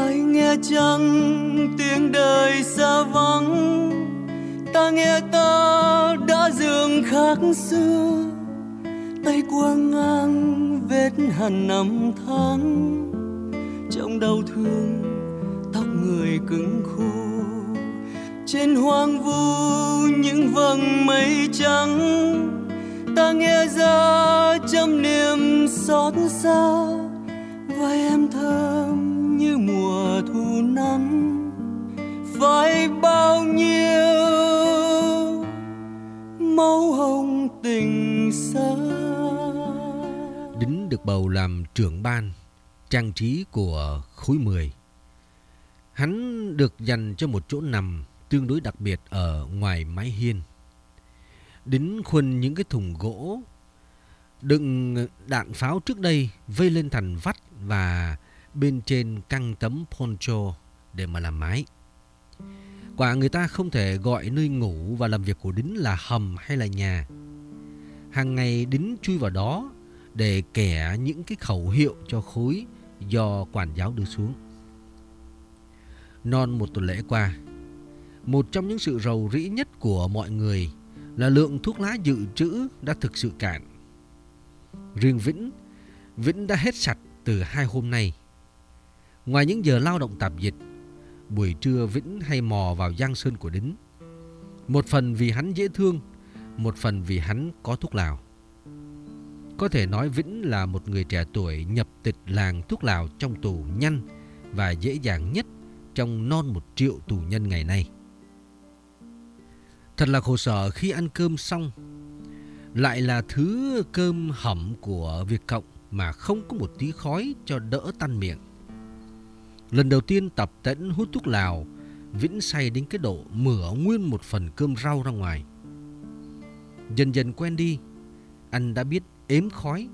ai nghe chăng tiếng đời xa vắng? Ta nghe ta đã dường khác xưa. Tay qua ngang vết hằn năm tháng. Trong đau thương, tóc người cứng khô trên hoang vu những vầng mây trắng. Ta nghe ra trăm niềm xót xa. Vai em thơ. Trưởng ban, trang trí của khối 10. Hắn được dành cho một chỗ nằm tương đối đặc biệt ở ngoài mái hiên. Đính khuân những cái thùng gỗ đựng đạn pháo trước đây vây lên thành vắt và bên trên căng tấm poncho để mà làm mái. Quả người ta không thể gọi nơi ngủ và làm việc của Đính là hầm hay là nhà. Hàng ngày Đính chui vào đó để kẻ những cái khẩu hiệu cho khối do quản giáo đưa xuống. Non một tuần lễ qua, một trong những sự rầu rĩ nhất của mọi người là lượng thuốc lá dự trữ đã thực sự cạn. Riêng Vĩnh, Vĩnh đã hết sạch từ hai hôm nay. Ngoài những giờ lao động tạp dịch, buổi trưa Vĩnh hay mò vào giang sơn của Đính. Một phần vì hắn dễ thương, một phần vì hắn có thuốc lào. Có thể nói Vĩnh là một người trẻ tuổi nhập tịch làng thuốc lào trong tù nhanh và dễ dàng nhất trong non một triệu tù nhân ngày nay. Thật là khổ sở khi ăn cơm xong lại là thứ cơm hẩm của Việt Cộng mà không có một tí khói cho đỡ tan miệng. Lần đầu tiên tập tễnh hút thuốc lào, Vĩnh say đến cái độ mửa nguyên một phần cơm rau ra ngoài. Dần dần quen đi, anh đã biết ếm khói,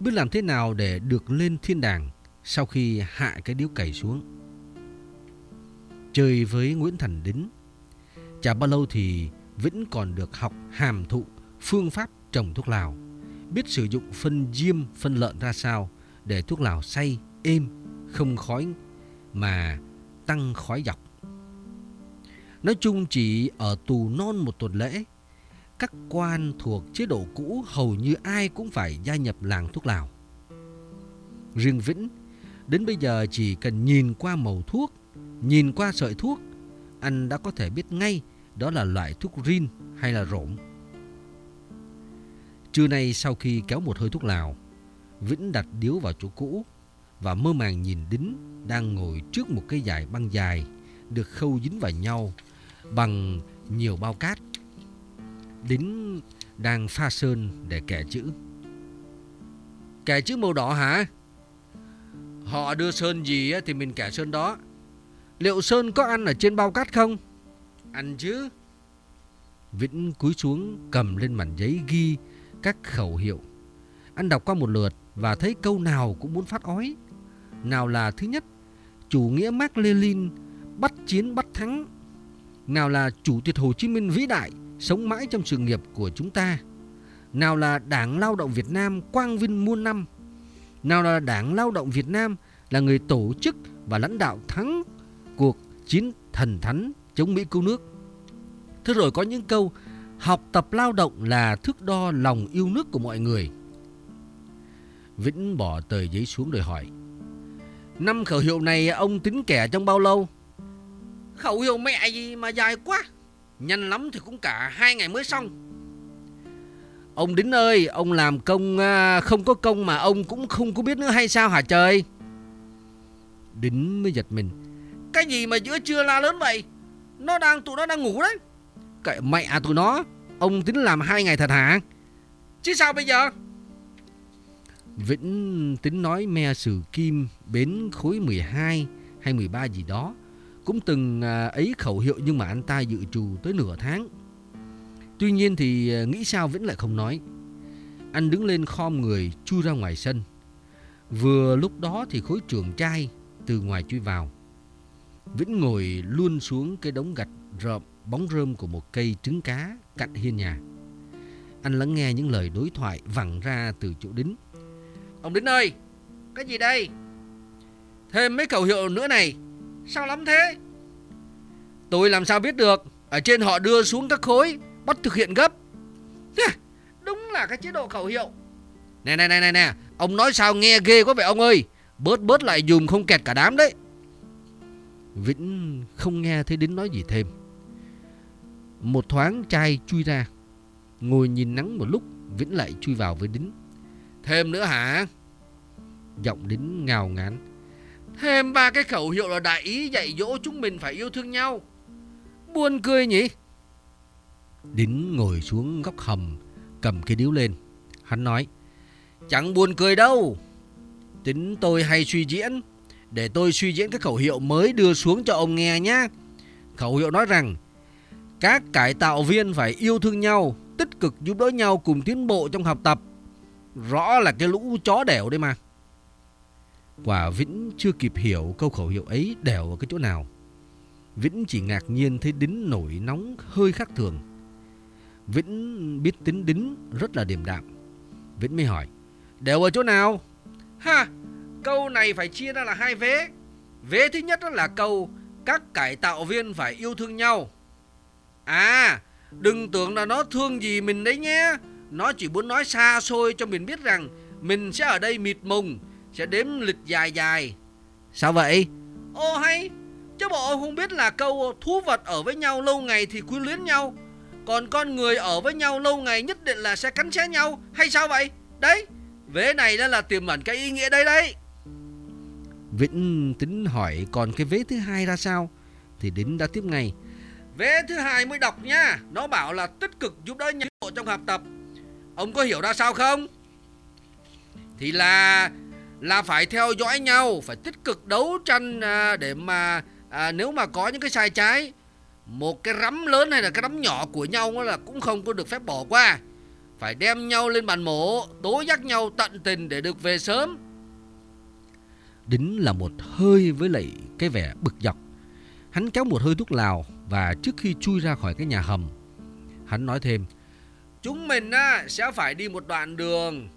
biết làm thế nào để được lên thiên đàng sau khi hạ cái điếu cày xuống. Chơi với Nguyễn Thành Đính, chả bao lâu thì Vĩnh còn được học hàm thụ phương pháp trồng thuốc lào, biết sử dụng phân diêm, phân lợn ra sao để thuốc lào say, êm, không khói mà tăng khói dọc. Nói chung chỉ ở tù non một tuần lễ, các quan thuộc chế độ cũ hầu như ai cũng phải gia nhập làng thuốc lào. Riêng Vĩnh, đến bây giờ chỉ cần nhìn qua màu thuốc, nhìn qua sợi thuốc, anh đã có thể biết ngay đó là loại thuốc rin hay là rộm. Trưa nay sau khi kéo một hơi thuốc lào, Vĩnh đặt điếu vào chỗ cũ và mơ màng nhìn Đính đang ngồi trước một cây dài băng dài được khâu dính vào nhau bằng nhiều bao cát. Đính đang pha sơn để kẻ chữ. Kẻ chữ màu đỏ hả? Họ đưa sơn gì thì mình kẻ sơn đó. Liệu sơn có ăn ở trên bao cát không? Ăn chứ. Vĩnh cúi xuống cầm lên mảnh giấy ghi các khẩu hiệu. Anh đọc qua một lượt và thấy câu nào cũng muốn phát ói. Nào là thứ nhất, chủ nghĩa Mark Lenin bắt chiến bắt thắng. Nào là chủ tịch Hồ Chí Minh vĩ đại sống mãi trong sự nghiệp của chúng ta. Nào là Đảng Lao động Việt Nam quang vinh muôn năm. Nào là Đảng Lao động Việt Nam là người tổ chức và lãnh đạo thắng cuộc chiến thần thánh chống Mỹ cứu nước. Thế rồi có những câu, học tập lao động là thước đo lòng yêu nước của mọi người. Vĩnh bỏ tờ giấy xuống rồi hỏi. Năm khẩu hiệu này ông tính kẻ trong bao lâu? Khẩu hiệu mẹ gì mà dài quá. Nhanh lắm thì cũng cả hai ngày mới xong. Ông Đính ơi, ông làm công à, không có công mà ông cũng không có biết nữa hay sao hả trời? Đính mới giật mình. Cái gì mà giữa trưa la lớn vậy? Nó đang tụi nó đang ngủ đấy. Kệ mẹ à tụi nó, ông tính làm hai ngày thật hả? Chứ sao bây giờ? Vĩnh tính nói me sử kim bến khối 12 hay 13 gì đó. Cũng từng à, ấy khẩu hiệu nhưng mà anh ta dự trù tới nửa tháng. Tuy nhiên thì à, nghĩ sao vẫn lại không nói. Anh đứng lên khom người chui ra ngoài sân. Vừa lúc đó thì khối trưởng trai từ ngoài chui vào. Vĩnh ngồi luôn xuống cái đống gạch rợm bóng rơm của một cây trứng cá cạnh hiên nhà. Anh lắng nghe những lời đối thoại vẳng ra từ chỗ đính. Ông Đính ơi, cái gì đây? Thêm mấy khẩu hiệu nữa này Sao lắm thế? Tôi làm sao biết được? Ở trên họ đưa xuống các khối Bắt thực hiện gấp. Đúng là cái chế độ khẩu hiệu. Nè nè nè nè nè Ông nói sao nghe ghê quá vậy ông ơi? Bớt bớt lại dùm không kẹt cả đám đấy. Vĩnh không nghe thấy đến nói gì thêm. Một thoáng chai chui ra. Ngồi nhìn nắng một lúc Vĩnh lại chui vào với Đính. Thêm nữa hả? Giọng Đính ngào ngán Thêm ba cái khẩu hiệu là đại ý dạy dỗ chúng mình phải yêu thương nhau. Buồn cười nhỉ? Đính ngồi xuống góc hầm, Cầm cái điếu lên. Hắn nói, Chẳng buồn cười đâu. Tính tôi hay suy diễn, Để tôi suy diễn cái khẩu hiệu mới đưa xuống cho ông nghe nhé Khẩu hiệu nói rằng, Các cải tạo viên phải yêu thương nhau, Tích cực giúp đỡ nhau cùng tiến bộ trong học tập. Rõ là cái lũ chó đẻo đấy mà. Quả Vĩnh chưa kịp hiểu câu khẩu hiệu ấy đẻo ở cái chỗ nào. Vĩnh chỉ ngạc nhiên thấy đính nổi nóng hơi khác thường. Vĩnh biết tính đính rất là điềm đạm. Vĩnh mới hỏi Đều ở chỗ nào? Ha, Câu này phải chia ra là hai vế. Vế thứ nhất là câu, Các cải tạo viên phải yêu thương nhau. À Đừng tưởng là nó thương gì mình đấy nhé. Nó chỉ muốn nói xa xôi cho mình biết rằng Mình sẽ ở đây mịt mùng sẽ đếm lịch dài dài. Sao vậy? Ô hay. Chứ bộ không biết là câu thú vật ở với nhau lâu ngày thì quyến luyến nhau. Còn con người ở với nhau lâu ngày nhất định là sẽ cắn xé nhau. Hay sao vậy? Đấy Vế này đó là tiềm ẩn cái ý nghĩa đây đấy. Vĩnh tính hỏi còn cái vế thứ hai ra sao? Thì Đính đã tiếp ngay. Vế thứ hai mới đọc nha. Nó bảo là tích cực giúp đỡ nhau trong học tập. Ông có hiểu ra sao không? Thì là Là phải theo dõi nhau Phải tích cực đấu tranh à, Để mà à, Nếu mà có những cái sai trái Một cái rắm lớn hay là cái rắm nhỏ của nhau là Cũng không có được phép bỏ qua. Phải đem nhau lên bàn mổ Tố giác nhau tận tình để được về sớm. Đính là một hơi với lại cái vẻ bực dọc. Hắn kéo một hơi thuốc lào Và trước khi chui ra khỏi cái nhà hầm Hắn nói thêm Chúng mình á, sẽ phải đi một đoạn đường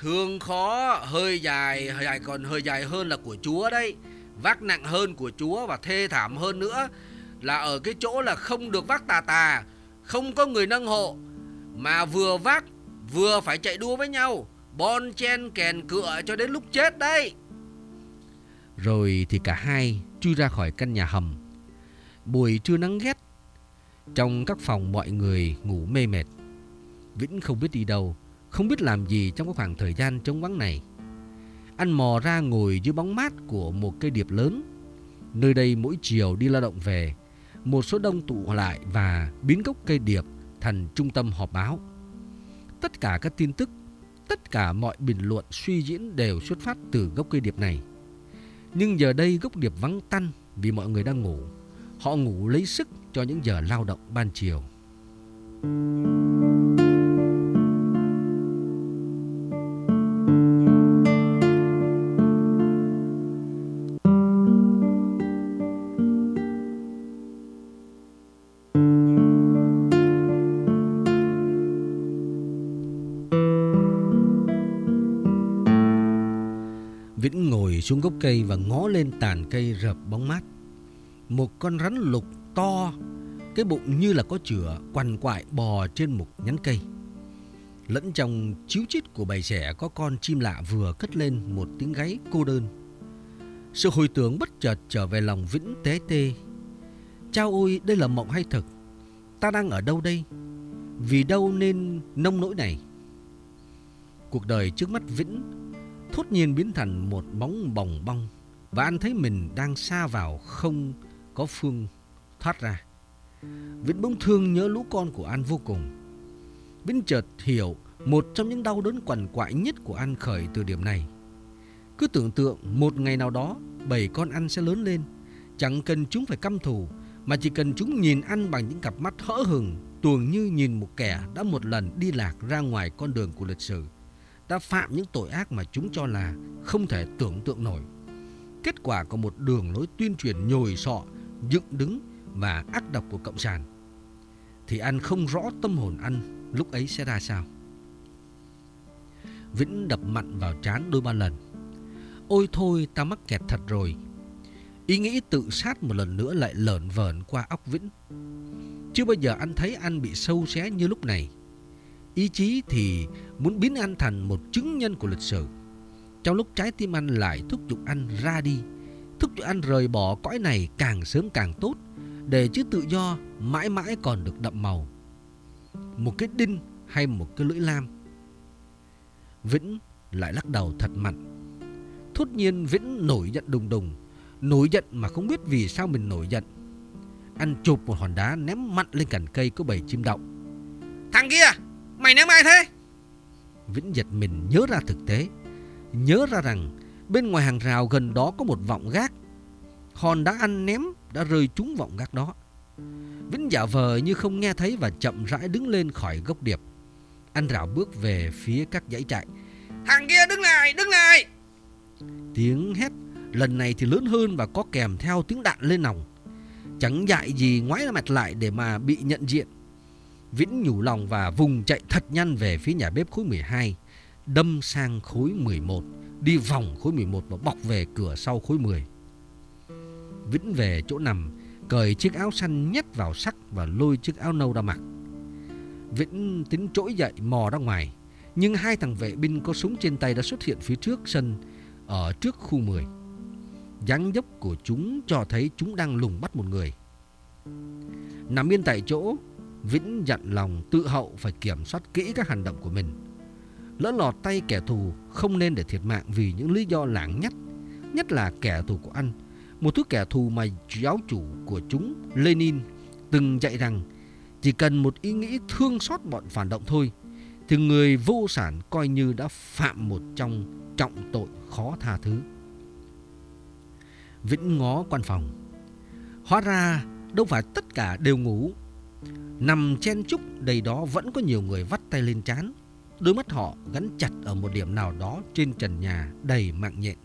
Thường khó, Hơi dài hơi dài còn hơi dài hơn là của Chúa đấy. Vác nặng hơn của Chúa Và thê thảm hơn nữa Là ở cái chỗ là không được vác tà tà, Không có người nâng hộ. Mà vừa vác, Vừa phải chạy đua với nhau, Bon chen kèn cựa cho đến lúc chết đấy. Rồi thì cả hai chui ra khỏi căn nhà hầm. Buổi trưa nắng ghét, Trong các phòng mọi người ngủ mê mệt. Vĩnh không biết đi đâu. Không biết làm gì trong cái khoảng thời gian trống vắng này Anh mò ra ngồi dưới bóng mát của một cây điệp lớn Nơi đây mỗi chiều đi lao động về Một số đông tụ lại và biến gốc cây điệp thành trung tâm họp báo. Tất cả các tin tức, tất cả mọi bình luận suy diễn đều xuất phát từ gốc cây điệp này. Nhưng giờ đây gốc điệp vắng tanh vì mọi người đang ngủ. Họ ngủ lấy sức cho những giờ lao động ban chiều. Thank you. Xuống gốc cây và ngó lên tàn cây rợp bóng mát. Một con rắn lục to, cái bụng như là có chửa quằn quại bò trên một nhánh cây. Lẫn trong chiếu chít của bầy trẻ có con chim lạ vừa cất lên một tiếng gáy cô đơn. Sự hồi tưởng bất chợt trở về lòng Vĩnh tế tê. Chao ôi, đây là mộng hay thực? Ta đang ở đâu đây? Vì đâu nên nông nỗi này? Cuộc đời trước mắt Vĩnh thốt nhiên biến thành một bóng bồng bong và anh thấy mình đang xa vào không có phương thoát ra. Vĩnh bỗng thương nhớ lũ con của anh vô cùng. Vĩnh chợt hiểu một trong những đau đớn quằn quại nhất của anh khởi từ điểm này. Cứ tưởng tượng một ngày nào đó bảy con anh sẽ lớn lên, chẳng cần chúng phải căm thù mà chỉ cần chúng nhìn anh bằng những cặp mắt hỡ hừng, tuồng như nhìn một kẻ đã một lần đi lạc ra ngoài con đường của lịch sử đã phạm những tội ác mà chúng cho là không thể tưởng tượng nổi. Kết quả của một đường lối tuyên truyền nhồi sọ, dựng đứng và ác độc của Cộng sản. Thì anh không rõ tâm hồn anh lúc ấy sẽ ra sao. Vĩnh đập mặn vào trán đôi ba lần. Ôi thôi ta mắc kẹt thật rồi Ý nghĩ tự sát một lần nữa lại lởn vởn qua óc Vĩnh Chưa bao giờ anh thấy anh bị sâu xé như lúc này Ý chí thì muốn biến anh thành một chứng nhân của lịch sử. Trong lúc trái tim anh lại thúc giục anh ra đi, Thúc giục anh rời bỏ cõi này càng sớm càng tốt, Để chứ tự do mãi mãi còn được đậm màu. Một cái đinh hay một cái lưỡi lam? Vĩnh lại lắc đầu thật mạnh. Thốt nhiên Vĩnh nổi giận đùng đùng, Nổi giận mà không biết vì sao mình nổi giận. Anh chụp một hòn đá ném mặn lên cành cây có bầy chim động Thằng kia! Mày ném ai thế? Vĩnh giật mình nhớ ra thực tế. Nhớ ra rằng Bên ngoài hàng rào gần đó có một vọng gác. Hòn đá ăn ném đã rơi trúng vọng gác đó. Vĩnh giả vờ như không nghe thấy Và chậm rãi đứng lên khỏi gốc điệp. Anh rảo bước về phía các dãy trại. Thằng kia đứng lại đứng lại! Tiếng hét lần này thì lớn hơn và có kèm theo tiếng đạn lên nòng. Chẳng dại gì ngoái mặt lại để mà bị nhận diện. Vĩnh nhủ lòng và vùng chạy thật nhanh về phía nhà bếp khối 12, đâm sang khối 11, đi vòng khối 11 và bọc về cửa sau khối 10. Vĩnh về chỗ nằm, cởi chiếc áo xanh nhét vào sắc và lôi chiếc áo nâu ra mặc. Vĩnh tính trỗi dậy mò ra ngoài, nhưng hai thằng vệ binh có súng trên tay đã xuất hiện phía trước sân ở trước khu 10. dáng dấp của chúng cho thấy chúng đang lùng bắt một người. Nằm yên tại chỗ, Vĩnh dặn lòng tự hậu phải kiểm soát kỹ các hành động của mình. Lỡ lọt tay kẻ thù không nên để thiệt mạng vì những lý do lãng nhất, nhất là kẻ thù của anh. Một thứ kẻ thù mà giáo chủ của chúng, Lenin, từng dạy rằng chỉ cần một ý nghĩ thương xót bọn phản động thôi, thì người vô sản coi như đã phạm một trong trọng tội khó tha thứ. Vĩnh ngó quan phòng. Hóa ra đâu phải tất cả đều ngủ. Nằm chen chúc đầy đó vẫn có nhiều người vắt tay lên chán Đôi mắt họ gắn chặt ở một điểm nào đó trên trần nhà đầy mạng nhện.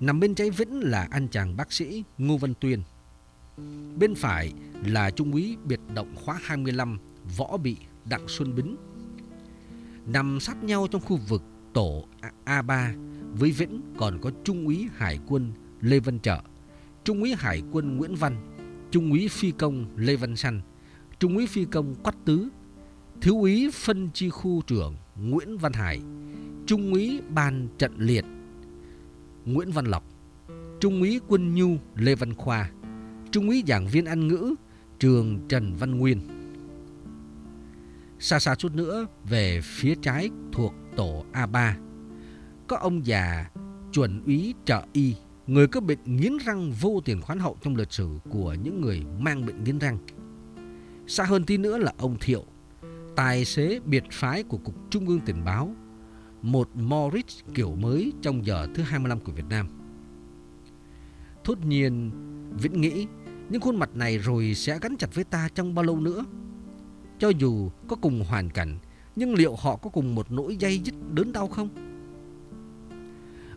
Nằm bên trái Vĩnh là anh chàng bác sĩ Ngô Văn Tuyên. Bên phải là Trung úy biệt động khóa 25 Võ Bị Đặng Xuân Bính. Nằm sát nhau trong khu vực tổ A3 với Vĩnh còn có Trung úy Hải quân Lê Văn Trợ, Trung úy Hải quân Nguyễn Văn, Trung úy Phi công Lê Văn Săn, Trung úy Phi công Quách Tứ, Thiếu úy phân chi khu trưởng Nguyễn Văn Hải, Trung úy ban trận liệt Nguyễn Văn Lộc, Trung úy quân nhu Lê Văn Khoa, Trung úy giảng viên Anh ngữ trường Trần Văn Nguyên. Xa xa chút nữa về phía trái thuộc tổ A3 có ông già chuẩn úy trợ y người có bệnh nghiến răng vô tiền khoán hậu trong lịch sử của những người mang bệnh nghiến răng. Xa hơn tí nữa là ông Thiệu, tài xế biệt phái của Cục Trung ương Tình báo, một Morris kiểu mới trong giờ thứ 25 của Việt Nam. Thốt nhiên, Vĩnh nghĩ những khuôn mặt này rồi sẽ gắn chặt với ta trong bao lâu nữa. Cho dù có cùng hoàn cảnh, nhưng liệu họ có cùng một nỗi dây dứt đớn đau không?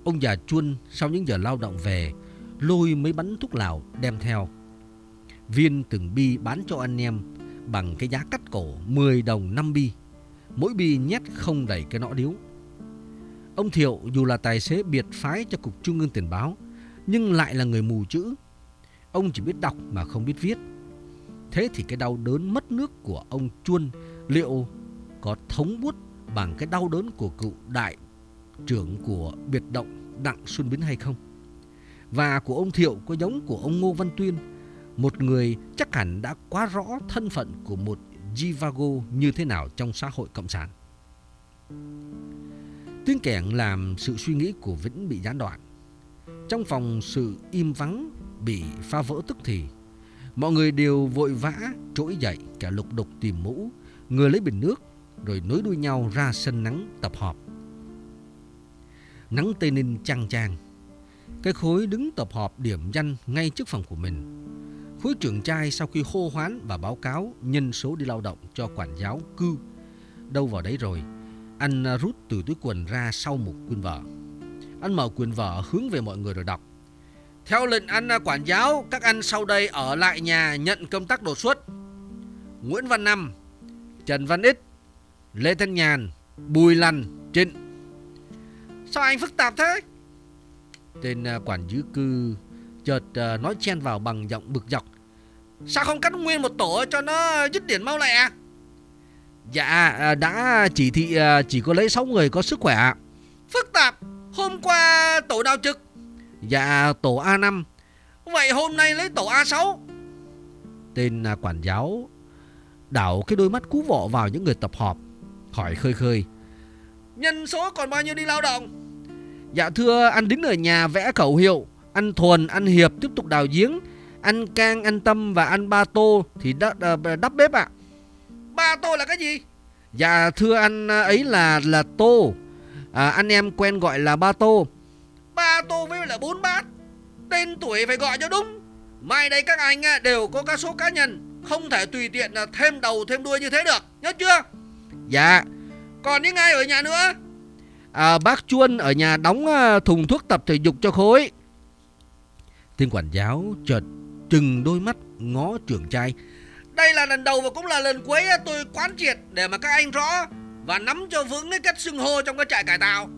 Ông già Chuân sau những giờ lao động về, lôi mấy bánh thuốc lào đem theo. Viên từng bi bán cho anh em bằng cái giá cắt cổ 10 đồng 5 bi. Mỗi bi nhét không đầy cái nọ điếu. Ông Thiệu dù là tài xế biệt phái cho Cục Trung ương Tiền báo, nhưng lại là người mù chữ. Ông chỉ biết đọc mà không biết viết. Thế thì cái đau đớn mất nước của ông Chuân liệu có thống bút bằng cái đau đớn của cựu đại trưởng của biệt động Đặng Xuân Bính hay không? Và của ông Thiệu có giống của ông Ngô Văn Tuyên, một người chắc hẳn đã quá rõ thân phận của một Jivago như thế nào trong xã hội cộng sản. Tiếng kẻng làm sự suy nghĩ của Vĩnh bị gián đoạn. Trong phòng sự im vắng bị phá vỡ tức thì, mọi người đều vội vã trỗi dậy cả lục đục tìm mũ, người lấy bình nước rồi nối đuôi nhau ra sân nắng tập họp. Nắng Tây Ninh chang chang. Cái khối đứng tập họp điểm danh ngay trước phòng của mình. Khối trưởng trai sau khi hô hoán và báo cáo nhân số đi lao động cho quản giáo cư. Đâu vào đấy rồi, anh rút từ túi quần ra sau một quyên vở. Anh mở quyên vở hướng về mọi người rồi đọc. Theo lệnh anh quản giáo, các anh sau đây ở lại nhà nhận công tác đột xuất. Nguyễn Văn Năm, Trần Văn Ích, Lê Thanh Nhàn, Bùi lành Trịnh Sao anh phức tạp thế Tên à, quản dứ cư chợt à, nói chen vào bằng giọng bực dọc. Sao không cắt nguyên một tổ cho nó dứt điểm mau lẹ? Dạ à, đã chỉ thị chỉ có lấy 6 người có sức khỏe. Phức tạp. Hôm qua tổ nào trực? Dạ tổ A5. Vậy hôm nay lấy tổ A6. Tên quản giáo đảo cái đôi mắt cú vọ vào những người tập họp, hỏi khơi khơi. Nhân số còn bao nhiêu đi lao động? Dạ thưa anh đứng ở nhà vẽ khẩu hiệu, anh Thuần, anh Hiệp tiếp tục đào giếng, anh Cang, anh Tâm và anh Ba Tô thì đắp, đắp bếp ạ. À. Ba Tô là cái gì? Dạ thưa anh ấy là là Tô, à, anh em quen gọi là Ba Tô. Ba Tô với là bốn bát, tên tuổi phải gọi cho đúng. Mai đây các anh à, đều có các số cá nhân Không thể tùy tiện à, thêm đầu thêm đuôi như thế được Nhớ chưa Dạ Còn những ai ở nhà nữa à, Bác Chuân ở nhà đóng à, thùng thuốc tập thể dục cho khối. Tên quản giáo chợt trừng đôi mắt ngó trưởng trai. Đây là lần đầu và cũng là lần cuối à, tôi quán triệt Để mà các anh rõ Và nắm cho vững cái cách xưng hô trong cái trại cải tạo.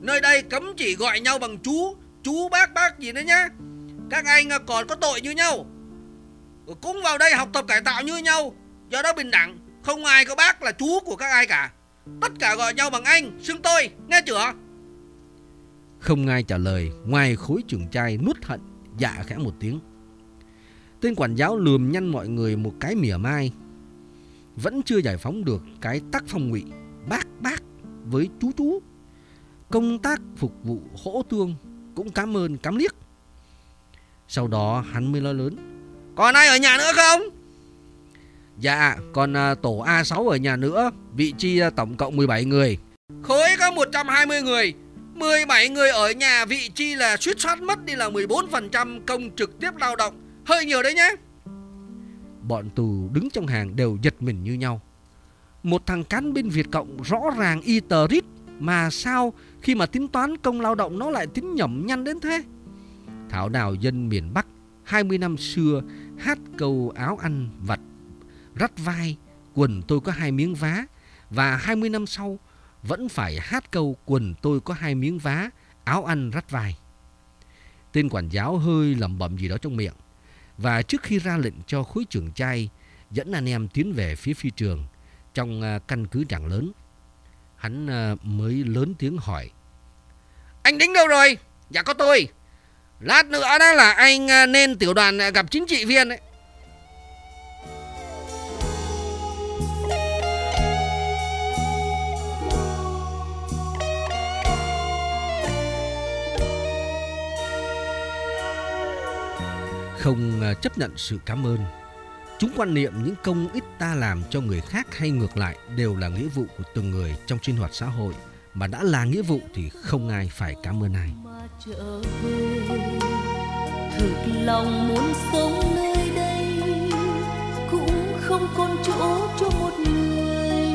Nơi đây cấm chỉ gọi nhau bằng chú Chú bác bác gì nữa nhá. Các anh à, còn có tội như nhau. Cũng vào đây học tập cải tạo như nhau. Do đó bình đẳng Không ai có bác là chú của các ai cả. Tất cả gọi nhau bằng anh Xưng tôi Nghe chưa? Không ai trả lời Ngoài khối trưởng trai nuốt hận Dạ khẽ một tiếng. Tên quản giáo lườm nhăn mọi người một cái mỉa mai. Vẫn chưa giải phóng được Cái tác phong ngụy Bác bác với chú chú. Công tác phục vụ hỗ tương Cũng cảm ơn cám liếc. Sau đó hắn mới nói lớn. Còn ai ở nhà nữa không Dạ còn à, tổ A6 ở nhà nữa, Vị trí à, tổng cộng 17 người. Khối có 120 người. 17 người ở nhà vị trí là suýt soát mất đi là 14% công trực tiếp lao động. Hơi nhiều đấy nhé Bọn tù đứng trong hàng đều giật mình như nhau. Một thằng cán bên Việt Cộng rõ ràng y tờ rít, Mà sao khi mà tính toán công lao động nó lại tính nhẩm nhăn đến thế? Thảo nào dân miền Bắc 20 năm xưa hát câu áo ăn vặt rắt vai, quần tôi có hai miếng vá, và 20 năm sau, vẫn phải hát câu quần tôi có hai miếng vá, áo ăn rắt vai. Tên quản giáo hơi lẩm bẩm gì đó trong miệng, và trước khi ra lệnh cho khối trưởng trai dẫn anh em tiến về phía phi trường trong à, căn cứ trảng lớn. Hắn à, mới lớn tiếng hỏi. Anh đính đâu rồi? Dạ có tôi. Lát nữa đó là anh à, nên tiểu đoàn gặp chính trị viên đấy. Không à, chấp nhận sự cảm ơn Chúng quan niệm những công ích ta làm cho người khác hay ngược lại đều là nghĩa vụ của từng người trong sinh hoạt xã hội. Mà đã là nghĩa vụ thì không ai phải cảm ơn ai thực lòng muốn sống nơi đây, cũng không còn chỗ cho một